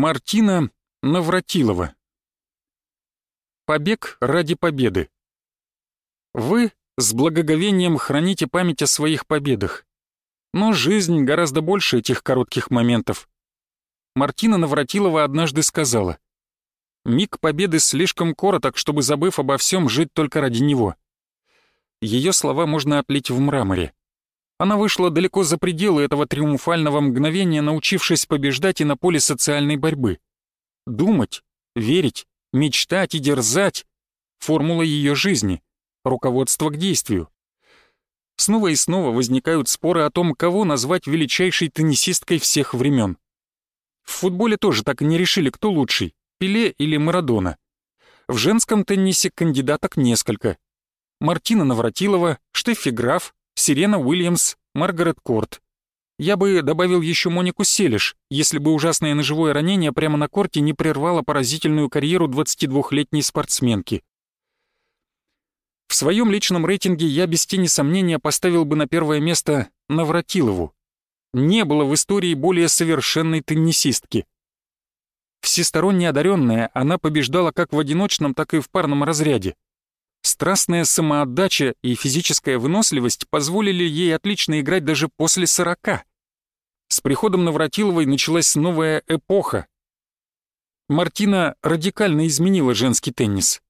Мартина Навратилова. Побег ради победы. Вы с благоговением храните память о своих победах. Но жизнь гораздо больше этих коротких моментов. Мартина Навратилова однажды сказала, «Миг победы слишком короток, чтобы, забыв обо всем, жить только ради него». Ее слова можно отлить в мраморе. Она вышла далеко за пределы этого триумфального мгновения, научившись побеждать и на поле социальной борьбы. Думать, верить, мечтать и дерзать — формула ее жизни, руководство к действию. Снова и снова возникают споры о том, кого назвать величайшей теннисисткой всех времен. В футболе тоже так и не решили, кто лучший — Пеле или Марадона. В женском теннисе кандидаток несколько. Мартина Навратилова, Штеффи Граф, Сирена Уильямс, Маргарет Корт. Я бы добавил еще Монику Селиш, если бы ужасное ножевое ранение прямо на корте не прервало поразительную карьеру 22-летней спортсменки. В своем личном рейтинге я без тени сомнения поставил бы на первое место Навратилову. Не было в истории более совершенной теннисистки. Всесторонне одаренная, она побеждала как в одиночном, так и в парном разряде. Страстная самоотдача и физическая выносливость позволили ей отлично играть даже после сорока. С приходом Навратиловой началась новая эпоха. Мартина радикально изменила женский теннис.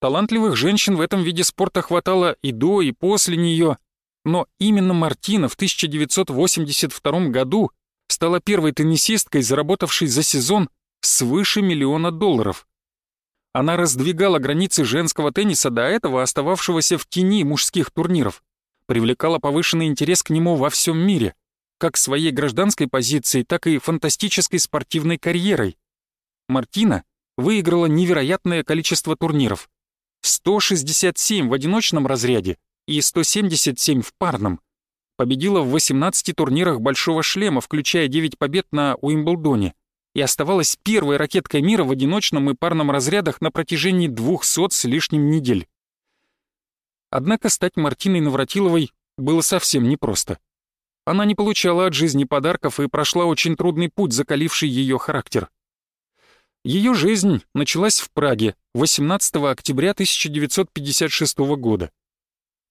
Талантливых женщин в этом виде спорта хватало и до, и после нее, но именно Мартина в 1982 году стала первой теннисисткой, заработавшей за сезон свыше миллиона долларов. Она раздвигала границы женского тенниса до этого остававшегося в тени мужских турниров, привлекала повышенный интерес к нему во всем мире, как своей гражданской позицией, так и фантастической спортивной карьерой. Мартина выиграла невероятное количество турниров. 167 в одиночном разряде и 177 в парном. Победила в 18 турнирах «Большого шлема», включая 9 побед на Уимблдоне и оставалась первой ракеткой мира в одиночном и парном разрядах на протяжении 200 с лишним недель. Однако стать Мартиной Навратиловой было совсем непросто. Она не получала от жизни подарков и прошла очень трудный путь, закаливший ее характер. Ее жизнь началась в Праге 18 октября 1956 года.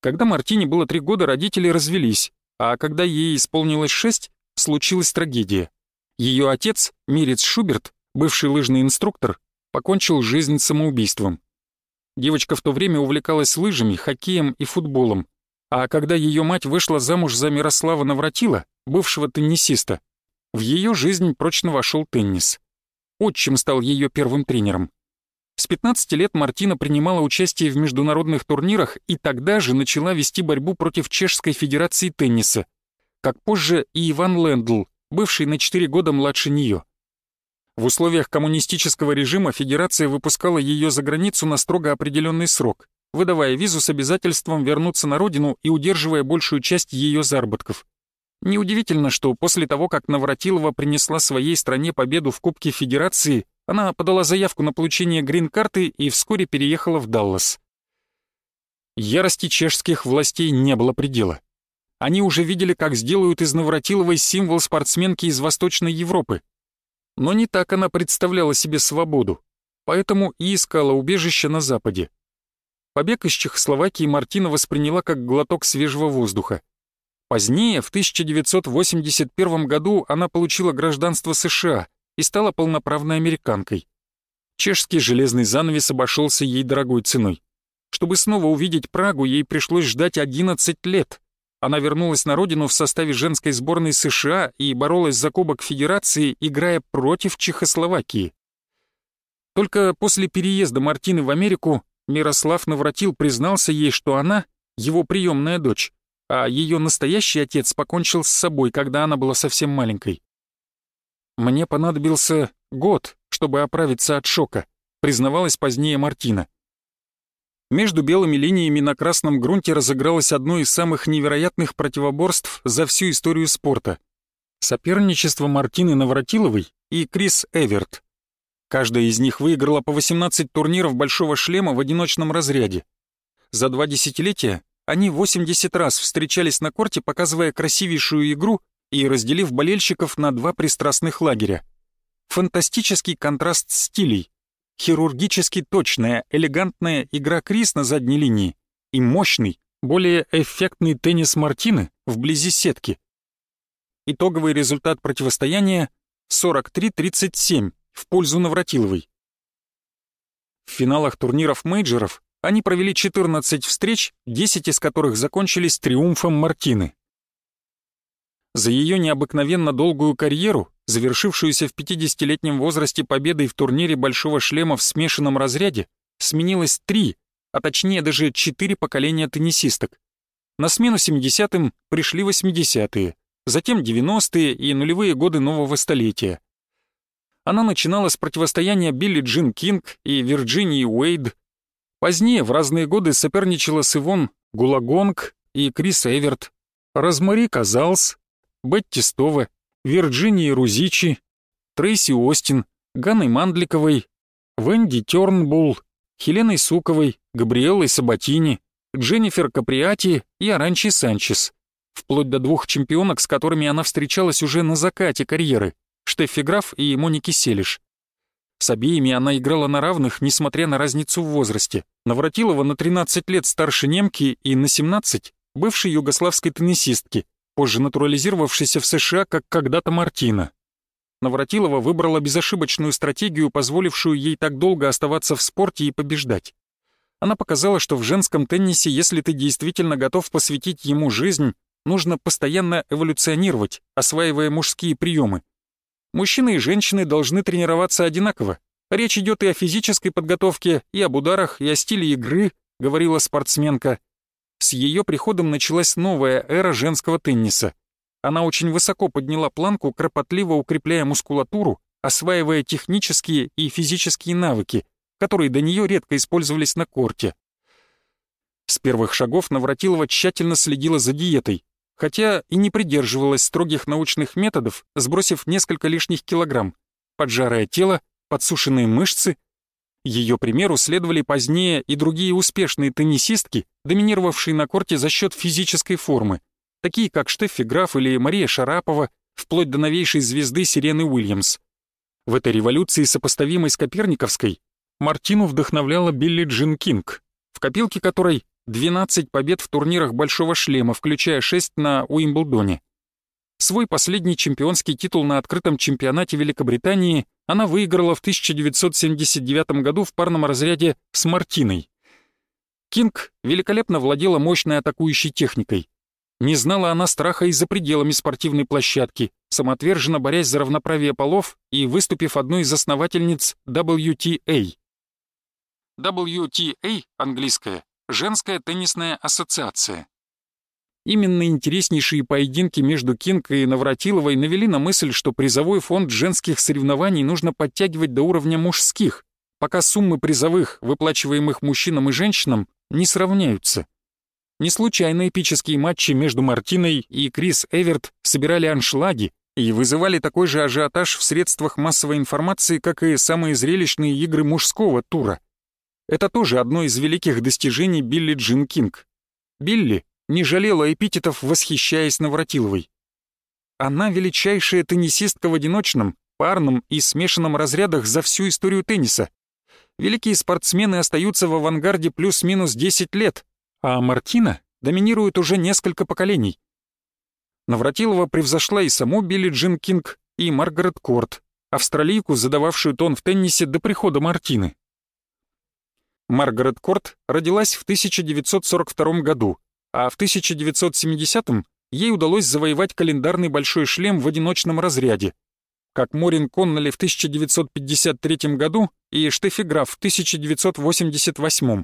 Когда Мартине было три года, родители развелись, а когда ей исполнилось шесть, случилась трагедия. Ее отец, Мирец Шуберт, бывший лыжный инструктор, покончил жизнь самоубийством. Девочка в то время увлекалась лыжами, хоккеем и футболом, а когда ее мать вышла замуж за Мирослава Навратила, бывшего теннисиста, в ее жизнь прочно вошел теннис. Отчим стал ее первым тренером. С 15 лет Мартина принимала участие в международных турнирах и тогда же начала вести борьбу против Чешской Федерации тенниса, как позже и Иван Лендл, бывший на 4 года младше нее. В условиях коммунистического режима Федерация выпускала ее за границу на строго определенный срок, выдавая визу с обязательством вернуться на родину и удерживая большую часть ее заработков. Неудивительно, что после того, как Навратилова принесла своей стране победу в Кубке Федерации, она подала заявку на получение грин-карты и вскоре переехала в Даллас. Ярости чешских властей не было предела. Они уже видели, как сделают из Навратиловой символ спортсменки из Восточной Европы. Но не так она представляла себе свободу, поэтому и искала убежище на Западе. Побег из Чехословакии Мартина восприняла как глоток свежего воздуха. Позднее, в 1981 году, она получила гражданство США и стала полноправной американкой. Чешский железный занавес обошелся ей дорогой ценой. Чтобы снова увидеть Прагу, ей пришлось ждать 11 лет — она вернулась на родину в составе женской сборной США и боролась за Кубок Федерации, играя против Чехословакии. Только после переезда Мартины в Америку Мирослав Навратил признался ей, что она — его приемная дочь, а ее настоящий отец покончил с собой, когда она была совсем маленькой. «Мне понадобился год, чтобы оправиться от шока», признавалась позднее Мартина. Между белыми линиями на красном грунте разыгралось одно из самых невероятных противоборств за всю историю спорта. Соперничество Мартины Навратиловой и Крис Эверт. Каждая из них выиграла по 18 турниров «Большого шлема» в одиночном разряде. За два десятилетия они 80 раз встречались на корте, показывая красивейшую игру и разделив болельщиков на два пристрастных лагеря. фантастический контраст стилей, хирургически точная, элегантная игра Крис на задней линии и мощный, более эффектный теннис Мартины вблизи сетки. Итоговый результат противостояния 43-37 в пользу Навратиловой. В финалах турниров мейджеров они провели 14 встреч, 10 из которых закончились триумфом Мартины. За ее необыкновенно долгую карьеру, завершившуюся в 50-летнем возрасте победой в турнире Большого шлема в смешанном разряде, сменилось три, а точнее даже четыре поколения теннисисток. На смену 70-м пришли 80-е, затем 90-е и нулевые годы нового столетия. Она начинала с противостояния Билли Джин Кинг и Вирджинии Уэйд. Позднее в разные годы соперничала с Ивон Гулагонг и Крис Эверт, Розмари Казалс, Бетти Стова, Вирджинии Рузичи, Трейси Остин, Ганной Мандликовой, Венди Тёрнбулл, Хеленой Суковой, Габриэлой Сабатини, Дженнифер Каприати и Аранчи Санчес, вплоть до двух чемпионок, с которыми она встречалась уже на закате карьеры, Штеффи Граф и Моники Селиш. С обеими она играла на равных, несмотря на разницу в возрасте. Навратилова на 13 лет старше немки и на 17 — бывшей югославской теннисистки, позже натурализировавшейся в США, как когда-то Мартина. Навратилова выбрала безошибочную стратегию, позволившую ей так долго оставаться в спорте и побеждать. Она показала, что в женском теннисе, если ты действительно готов посвятить ему жизнь, нужно постоянно эволюционировать, осваивая мужские приемы. Мужчины и женщины должны тренироваться одинаково. Речь идет и о физической подготовке, и об ударах, и о стиле игры, говорила спортсменка. С ее приходом началась новая эра женского тенниса. Она очень высоко подняла планку, кропотливо укрепляя мускулатуру, осваивая технические и физические навыки, которые до нее редко использовались на корте. С первых шагов Навратилова тщательно следила за диетой, хотя и не придерживалась строгих научных методов, сбросив несколько лишних килограмм, поджарое тело, подсушенные мышцы. Ее примеру следовали позднее и другие успешные теннисистки, доминировавшие на корте за счет физической формы, такие как Штеффи Граф или Мария Шарапова, вплоть до новейшей звезды Сирены Уильямс. В этой революции, сопоставимой с Коперниковской, Мартину вдохновляла Билли Джин Кинг, в копилке которой 12 побед в турнирах Большого Шлема, включая 6 на Уимблдоне. Свой последний чемпионский титул на открытом чемпионате Великобритании она выиграла в 1979 году в парном разряде с Мартиной. Кинг великолепно владела мощной атакующей техникой. Не знала она страха и за пределами спортивной площадки, самоотверженно борясь за равноправие полов и выступив одной из основательниц WTA. WTA, английская, Женская теннисная ассоциация. Именно интереснейшие поединки между Кинг и Навратиловой навели на мысль, что призовой фонд женских соревнований нужно подтягивать до уровня мужских, пока суммы призовых, выплачиваемых мужчинам и женщинам, не сравняются. Не случайно эпические матчи между Мартиной и Крис Эверт собирали аншлаги и вызывали такой же ажиотаж в средствах массовой информации, как и самые зрелищные игры мужского тура — это тоже одно из великих достижений Билли Джин Кинг. Билли не жалела эпитетов, восхищаясь Навратиловой. Она величайшая теннисистка в одиночном, парном и смешанном разрядах за всю историю тенниса. Великие спортсмены остаются в авангарде плюс-минус 10 лет, а Мартина доминирует уже несколько поколений. Навратилова превзошла и саму Билли Джин Кинг, и Маргарет Корт, австралийку, задававшую тон в теннисе до прихода Мартины. Маргарет Корт родилась в 1942 году, а в 1970-м ей удалось завоевать календарный большой шлем в одиночном разряде, как Морин Конноли в 1953 году и Штеффи Граф в 1988.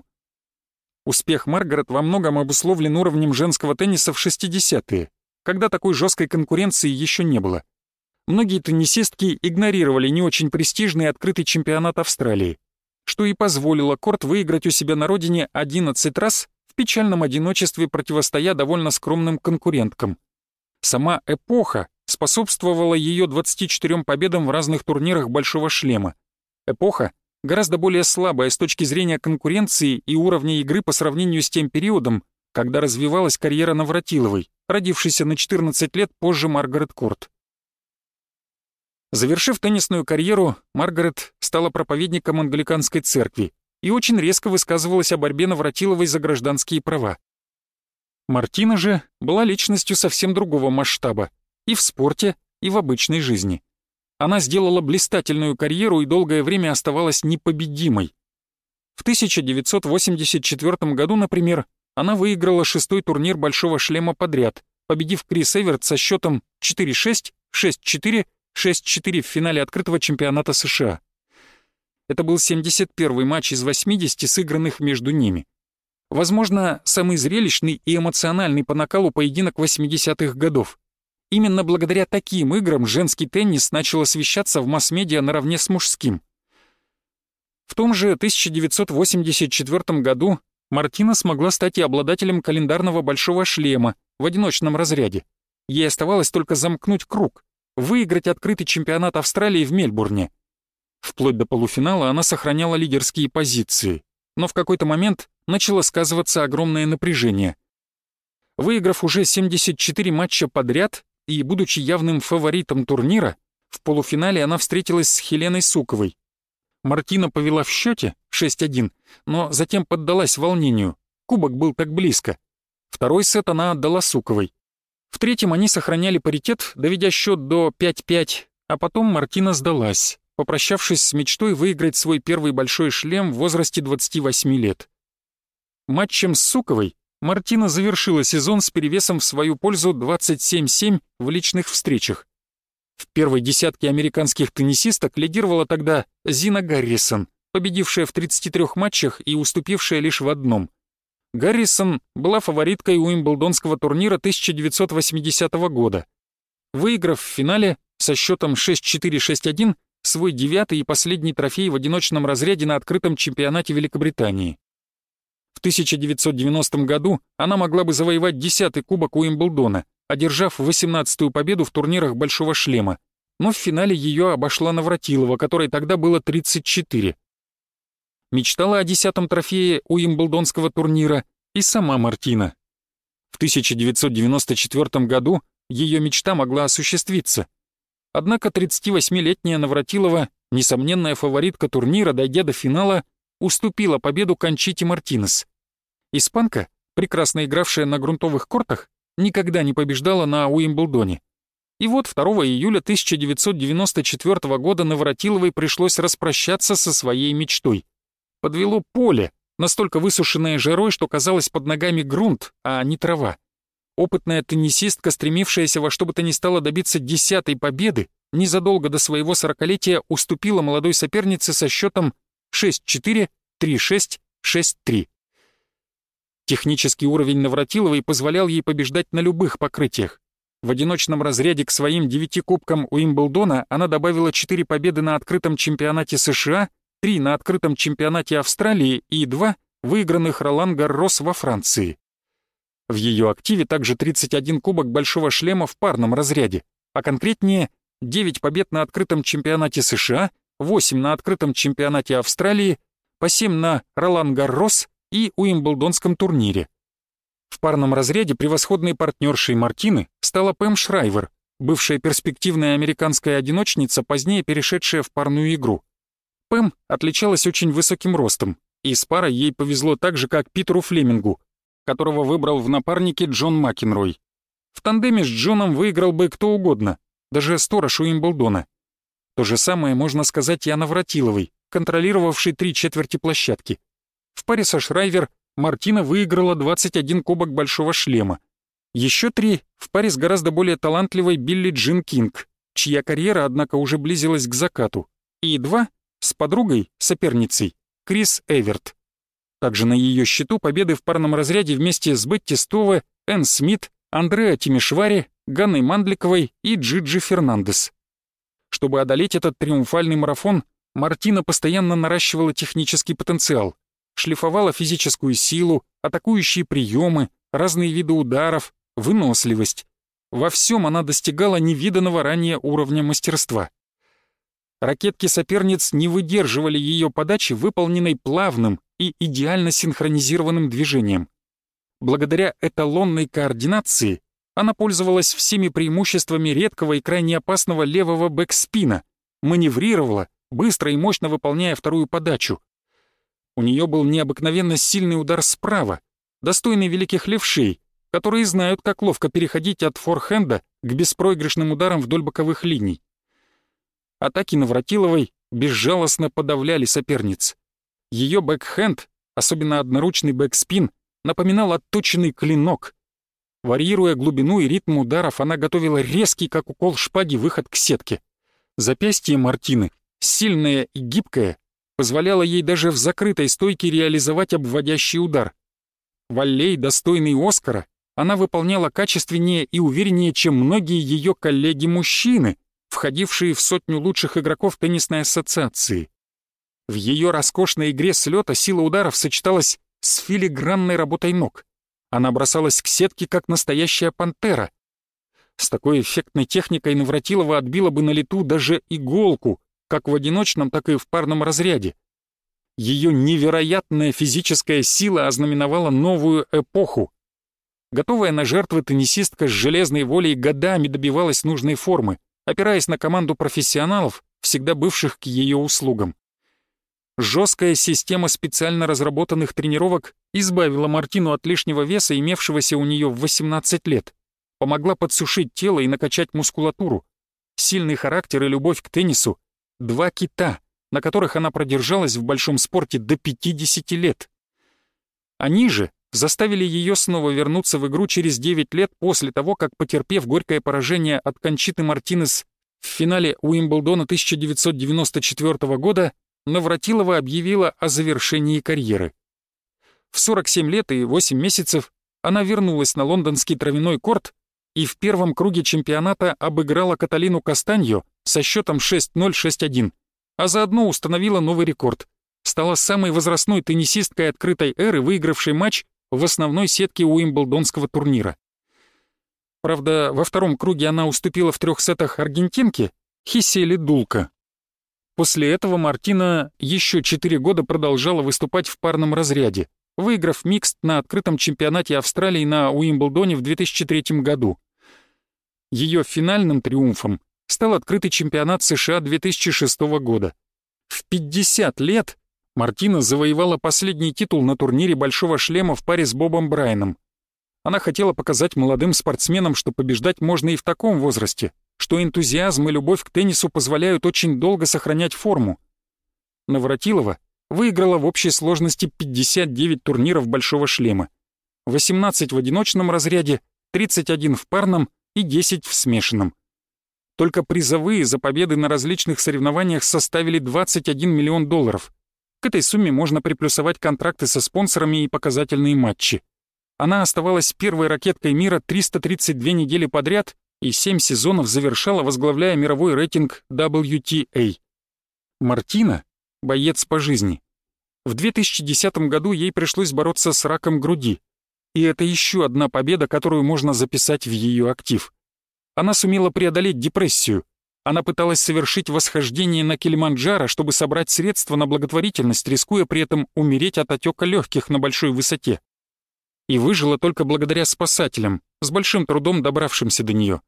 Успех Маргарет во многом обусловлен уровнем женского тенниса в 60-е, когда такой жесткой конкуренции еще не было. Многие теннисистки игнорировали не очень престижный открытый чемпионат Австралии что и позволило Корт выиграть у себя на родине 11 раз в печальном одиночестве, противостоя довольно скромным конкуренткам. Сама эпоха способствовала ее 24 победам в разных турнирах Большого Шлема. Эпоха гораздо более слабая с точки зрения конкуренции и уровня игры по сравнению с тем периодом, когда развивалась карьера Навратиловой, родившейся на 14 лет позже Маргарет Корт. Завершив теннисную карьеру, Маргарет стала проповедником англиканской церкви и очень резко высказывалась о борьбе Навратиловой за гражданские права. Мартина же была личностью совсем другого масштаба и в спорте, и в обычной жизни. Она сделала блистательную карьеру и долгое время оставалась непобедимой. В 1984 году, например, она выиграла шестой турнир «Большого шлема» подряд, победив Крис Эверт со счетом 4-6, 6-4, 6-4 в финале открытого чемпионата США. Это был 71-й матч из 80 сыгранных между ними. Возможно, самый зрелищный и эмоциональный по накалу поединок 80-х годов. Именно благодаря таким играм женский теннис начал освещаться в масс-медиа наравне с мужским. В том же 1984 году Мартина смогла стать и обладателем календарного большого шлема в одиночном разряде. Ей оставалось только замкнуть круг, выиграть открытый чемпионат Австралии в Мельбурне. Вплоть до полуфинала она сохраняла лидерские позиции, но в какой-то момент начало сказываться огромное напряжение. Выиграв уже 74 матча подряд и будучи явным фаворитом турнира, в полуфинале она встретилась с Хеленой Суковой. Мартина повела в счете 6-1, но затем поддалась волнению. Кубок был так близко. Второй сет она отдала Суковой. В третьем они сохраняли паритет, доведя счет до 5-5, а потом Мартина сдалась попрощавшись с мечтой выиграть свой первый большой шлем в возрасте 28 лет. Матчем с Суковой Мартина завершила сезон с перевесом в свою пользу 27-7 в личных встречах. В первой десятке американских теннисисток лидировала тогда Зина Гаррисон, победившая в 33 матчах и уступившая лишь в одном. Гаррисон была фавориткой Уимблдонского турнира 1980 года. Выиграв в финале со счетом 6-4-6-1, свой девятый и последний трофей в одиночном разряде на открытом чемпионате Великобритании. В 1990 году она могла бы завоевать десятый кубок Уимблдона, одержав 18-ю победу в турнирах Большого шлема, но в финале ее обошла Навратилова, которой тогда было 34. Мечтала о десятом трофее Уимблдонского турнира и сама Мартина. В 1994 году ее мечта могла осуществиться. Однако 38-летняя Навратилова, несомненная фаворитка турнира, дойдя до финала, уступила победу Кончите Мартинес. Испанка, прекрасно игравшая на грунтовых кортах, никогда не побеждала на Уимблдоне. И вот 2 июля 1994 года Навратиловой пришлось распрощаться со своей мечтой. Подвело поле, настолько высушенное жарой, что казалось под ногами грунт, а не трава. Опытная теннисистка, стремившаяся во что бы то ни стало добиться десятой победы, незадолго до своего сорокалетия уступила молодой сопернице со счетом 6-4, 3-6, 6-3. Технический уровень Навратиловой позволял ей побеждать на любых покрытиях. В одиночном разряде к своим девяти кубкам Уимблдона она добавила четыре победы на открытом чемпионате США, три на открытом чемпионате Австралии и два выигранных Ролан Гаррос во Франции. В ее активе также 31 кубок большого шлема в парном разряде, а конкретнее 9 побед на открытом чемпионате США, 8 на открытом чемпионате Австралии, по 7 на Ролан Гаррос и Уимблдонском турнире. В парном разряде превосходной партнершей Мартины стала Пэм Шрайвер, бывшая перспективная американская одиночница, позднее перешедшая в парную игру. Пэм отличалась очень высоким ростом, и с парой ей повезло так же, как Питеру Флемингу, которого выбрал в напарнике Джон Макенрой. В тандеме с Джоном выиграл бы кто угодно, даже сторож Уимблдона. То же самое можно сказать и о Навратиловой, контролировавшей три четверти площадки. В паре со Шрайвер Мартина выиграла 21 кубок Большого шлема. Еще три в паре с гораздо более талантливой Билли Джин Кинг, чья карьера, однако, уже близилась к закату. И два с подругой, соперницей, Крис Эверт. Также на ее счету победы в парном разряде вместе с Бетти Стове, Энн Смит, Андреа Тимишвари, Ганной Мандликовой и Джиджи Фернандес. Чтобы одолеть этот триумфальный марафон, Мартина постоянно наращивала технический потенциал, шлифовала физическую силу, атакующие приемы, разные виды ударов, выносливость. Во всем она достигала невиданного ранее уровня мастерства. Ракетки соперниц не выдерживали ее подачи, выполненной плавным, и идеально синхронизированным движением. Благодаря эталонной координации она пользовалась всеми преимуществами редкого и крайне опасного левого бэкспина, маневрировала, быстро и мощно выполняя вторую подачу. У нее был необыкновенно сильный удар справа, достойный великих левшей, которые знают, как ловко переходить от форхенда к беспроигрышным ударам вдоль боковых линий. Атаки Навратиловой безжалостно подавляли соперниц. Ее бэкхенд, особенно одноручный бэкспин, напоминал отточенный клинок. Варьируя глубину и ритм ударов, она готовила резкий, как укол шпаги, выход к сетке. Запястье Мартины, сильное и гибкое, позволяло ей даже в закрытой стойке реализовать обводящий удар. Валлей, достойный Оскара, она выполняла качественнее и увереннее, чем многие ее коллеги-мужчины, входившие в сотню лучших игроков теннисной ассоциации. В ее роскошной игре с лёта сила ударов сочеталась с филигранной работой ног. Она бросалась к сетке, как настоящая пантера. С такой эффектной техникой Навратилова отбила бы на лету даже иголку, как в одиночном, так и в парном разряде. Ее невероятная физическая сила ознаменовала новую эпоху. Готовая на жертвы теннисистка с железной волей годами добивалась нужной формы, опираясь на команду профессионалов, всегда бывших к ее услугам. Жесткая система специально разработанных тренировок избавила Мартину от лишнего веса, имевшегося у нее в 18 лет, помогла подсушить тело и накачать мускулатуру. Сильный характер и любовь к теннису — два кита, на которых она продержалась в большом спорте до 50 лет. Они же заставили ее снова вернуться в игру через 9 лет после того, как, потерпев горькое поражение от Кончиты Мартинес в финале Уимблдона 1994 года, Навратилова объявила о завершении карьеры. В 47 лет и 8 месяцев она вернулась на лондонский травяной корт и в первом круге чемпионата обыграла Каталину Кастаньо со счетом 6-0-6-1, а заодно установила новый рекорд. Стала самой возрастной теннисисткой открытой эры, выигравшей матч в основной сетке Уимблдонского турнира. Правда, во втором круге она уступила в трех сетах аргентинке Хисели Дулка. После этого Мартина еще четыре года продолжала выступать в парном разряде, выиграв микст на открытом чемпионате Австралии на Уимблдоне в 2003 году. Ее финальным триумфом стал открытый чемпионат США 2006 года. В 50 лет Мартина завоевала последний титул на турнире «Большого шлема» в паре с Бобом Брайаном. Она хотела показать молодым спортсменам, что побеждать можно и в таком возрасте, что энтузиазм и любовь к теннису позволяют очень долго сохранять форму. Навратилова выиграла в общей сложности 59 турниров «Большого шлема», 18 в одиночном разряде, 31 в парном и 10 в смешанном. Только призовые за победы на различных соревнованиях составили 21 миллион долларов. К этой сумме можно приплюсовать контракты со спонсорами и показательные матчи. Она оставалась первой ракеткой мира 332 недели подряд и 7 сезонов завершала, возглавляя мировой рейтинг WTA. Мартина — боец по жизни. В 2010 году ей пришлось бороться с раком груди. И это еще одна победа, которую можно записать в ее актив. Она сумела преодолеть депрессию. Она пыталась совершить восхождение на Килиманджаро, чтобы собрать средства на благотворительность, рискуя при этом умереть от отека легких на большой высоте. И выжила только благодаря спасателям, с большим трудом добравшимся до нее.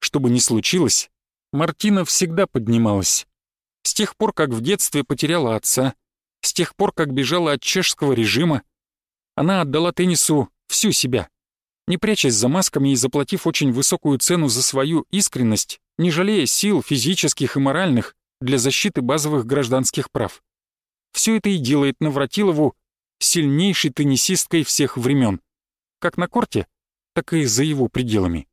Что бы ни случилось, Мартина всегда поднималась. С тех пор, как в детстве потеряла отца, с тех пор, как бежала от чешского режима, она отдала теннису всю себя не прячась за масками и заплатив очень высокую цену за свою искренность, не жалея сил физических и моральных для защиты базовых гражданских прав. Все это и делает Навратилову сильнейшей теннисисткой всех времен, как на корте, так и за его пределами.